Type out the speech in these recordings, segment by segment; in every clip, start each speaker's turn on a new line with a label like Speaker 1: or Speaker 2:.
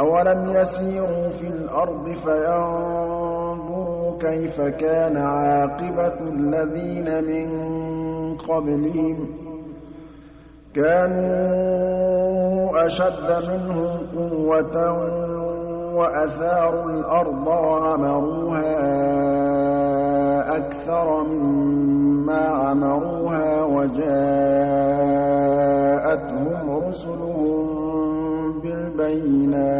Speaker 1: أَوَلَمْ يَسِيرُوا فِي الْأَرْضِ فَيَنظُرُوا كَيْفَ كَانَ عَاقِبَةُ الَّذِينَ مِن قَبْلِهِمْ ۚ كَانُوا أَشَدَّ مِنْهُمْ قُوَّةً وَأَثَارُوا الْأَرْضَ وَعَمَرُوهَا أَكْثَرَ مِمَّا عَمَرُوهَا وَجَاءَتْهُمْ رُسُلُهُم بِالْبَيِّنَاتِ ۖ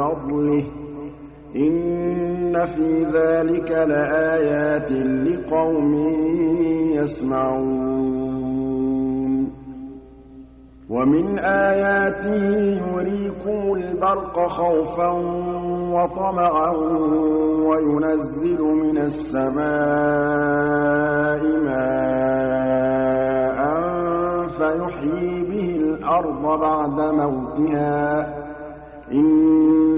Speaker 1: فَضْلِهِ ۚ. إِنَّ فِي ذَٰلِكَ لَآيَاتٍ لِّقَوْمٍ يَسْمَعُونَ. وَمِنْ آيَاتِهِ يُرِيكُمُ الْبَرْقَ خَوْفًا وَطَمَعًا وَيُنَزِّلُ مِنَ السَّمَاءِ مَاءً فَيُحْيِي بِهِ الْأَرْضَ بَعْدَ مَوْتِهَا ۚ. إِنَّ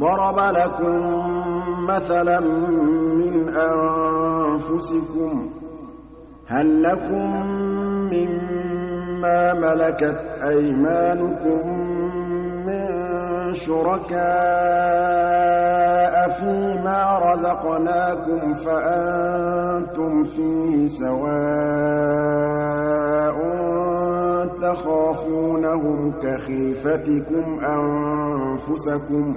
Speaker 1: ضَرَبَ لَكُم مَّثَلًا مِّنْ أَنفُسِكُمْ ۖ هَل لَّكُم مِّمَّا مَلَكَتْ أَيْمَانُكُم مِّن شُرَكَاءَ فِيمَا رَزَقْنَاكُمْ فَأَنتُمْ فِيهِ سَوَاءٌ تَخَافُونَهُمْ كَخِيفَتِكُمْ أَنفُسَكُمْ ۚ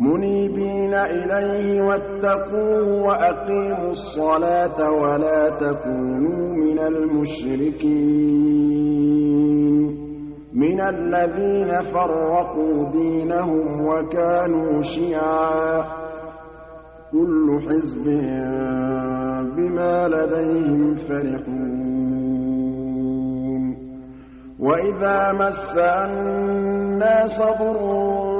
Speaker 1: مُنِيبِينَ إِلَيْهِ وَاتَّقُوهُ وَأَقِيمُوا الصَّلَاةَ وَلَا تَكُونُوا مِنَ الْمُشْرِكِينَ. مِنَ الَّذِينَ فَرَّقُوا دِينَهُمْ وَكَانُوا شِيَعًا ۖ. كُلُّ حِزْبٍ بِمَا لَدَيْهِمْ فَرِحُونَ. وَإِذَا مَسَّ النَّاسَ ضُرٌّ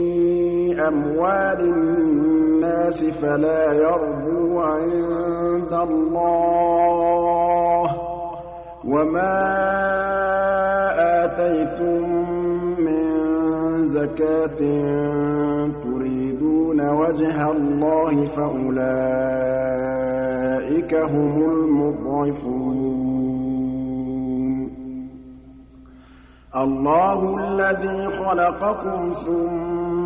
Speaker 1: أَمْوَالِ النَّاسِ فَلَا يَرْبُو عِندَ اللَّهِ ۖ. وَمَا آتَيْتُم مِّن زَكَاةٍ تُرِيدُونَ وَجْهَ اللَّهِ فَأُولَٰئِكَ هُمُ الْمُضْعِفُونَ. اللَّهُ الَّذِي خَلَقَكُمْ ثُمَّ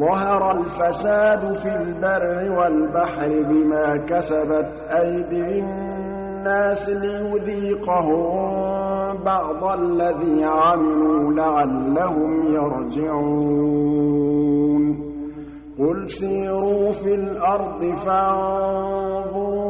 Speaker 1: ظَهَرَ الْفَسَادُ فِي الْبَرِّ وَالْبَحْرِ بِمَا كَسَبَتْ أَيْدِي النَّاسِ لِيُذِيقَهُم بَعْضَ الَّذِي عَمِلُوا لَعَلَّهُمْ يَرْجِعُونَ. قُلْ سِيرُوا فِي الْأَرْضِ فَانظُرُوا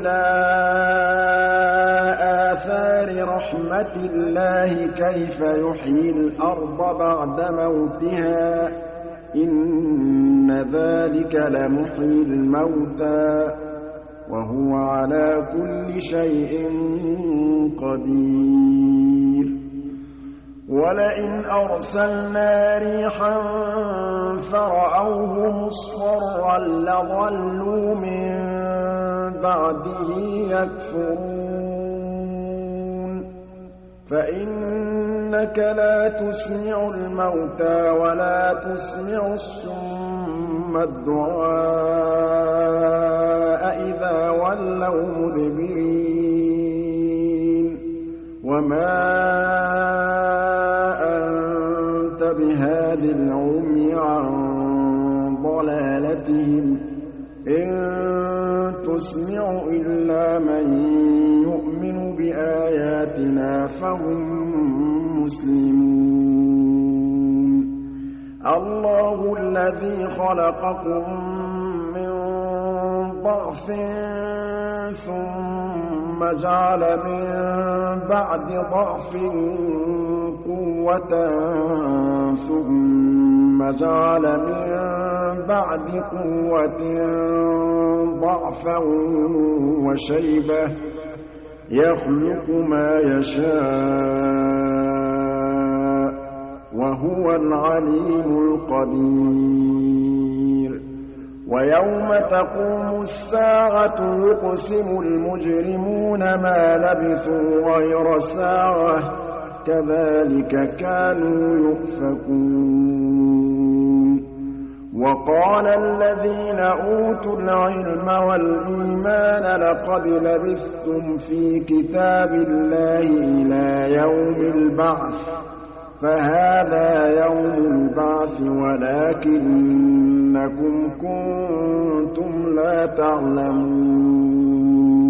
Speaker 1: إِلَىٰ آثَارِ رَحْمَتِ اللَّهِ كَيْفَ يُحْيِي الْأَرْضَ بَعْدَ مَوْتِهَا ۚ إِنَّ ذَٰلِكَ لَمُحْيِي الْمَوْتَىٰ ۖ وَهُوَ عَلَىٰ كُلِّ شَيْءٍ قَدِيرٌ. وَلَئِنْ أَرْسَلْنَا رِيحًا فَرَأَوْهُ مُصْفَرًّا لَّظَلُّوا مِن بَعْدِهِ يَكْفُرُونَ. فَإِنَّكَ لَا تُسْمِعُ الْمَوْتَىٰ وَلَا تُسْمِعُ الصُّمَّ الدُّعَاءَ إِذَا وَلَّوْا مُدْبِرِينَ. وَمَا أَنتَ بِهَادِ الْعُمْيِ عَن ضَلَالَتِهِمْ ۖ. تُسْمِعُ إِلَّا مَن يُؤْمِنُ بِآيَاتِنَا فَهُم مُّسْلِمُونَ. اللَّهُ الَّذِي خَلَقَكُم مِّن ضَعْفٍ ثُمَّ جَعَلَ مِن بَعْدِ ضَعْفٍ قُوَّةً ثُمَّ جَعَلَ مِن بَعْدِ قُوَّةٍ ضَعْفًا وَشَيْبَةً ۚ يَخْلُقُ مَا يَشَاءُ ۖ وَهُوَ الْعَلِيمُ الْقَدِيرُ. وَيَوْمَ تَقُومُ السَّاعَةُ يُقْسِمُ الْمُجْرِمُونَ مَا لَبِثُوا غَيْرَ سَاعَةٍ ۚ كَذَٰلِكَ كَانُوا يُؤْفَكُونَ. وَقَالَ الَّذِينَ أُوتُوا الْعِلْمَ وَالْإِيمَانَ لَقَدْ لَبِثْتُمْ فِي كِتَابِ اللَّهِ إِلَىٰ يَوْمِ الْبَعْثِ ۖ فَهَٰذَا يَوْمُ الْبَعْثِ وَلَٰكِنَّكُمْ كُنتُمْ لَا تَعْلَمُونَ.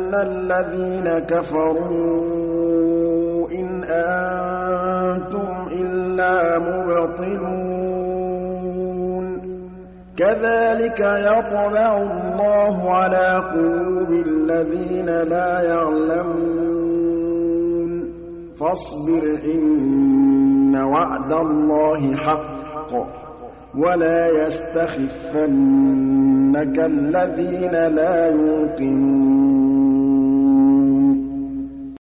Speaker 1: الَّذِينَ كَفَرُوا إِنْ أَنتُمْ إِلَّا مُبْطِلُونَ كَذَٰلِكَ يَطْبَعُ اللَّهُ عَلَىٰ قُلُوبِ الَّذِينَ لَا يَعْلَمُونَ فَاصْبِرْ إِنَّ وَعْدَ اللَّهِ حَقٌّ وَلَا يَسْتَخِفَّنَّكَ الَّذِينَ لَا يُوقِنُونَ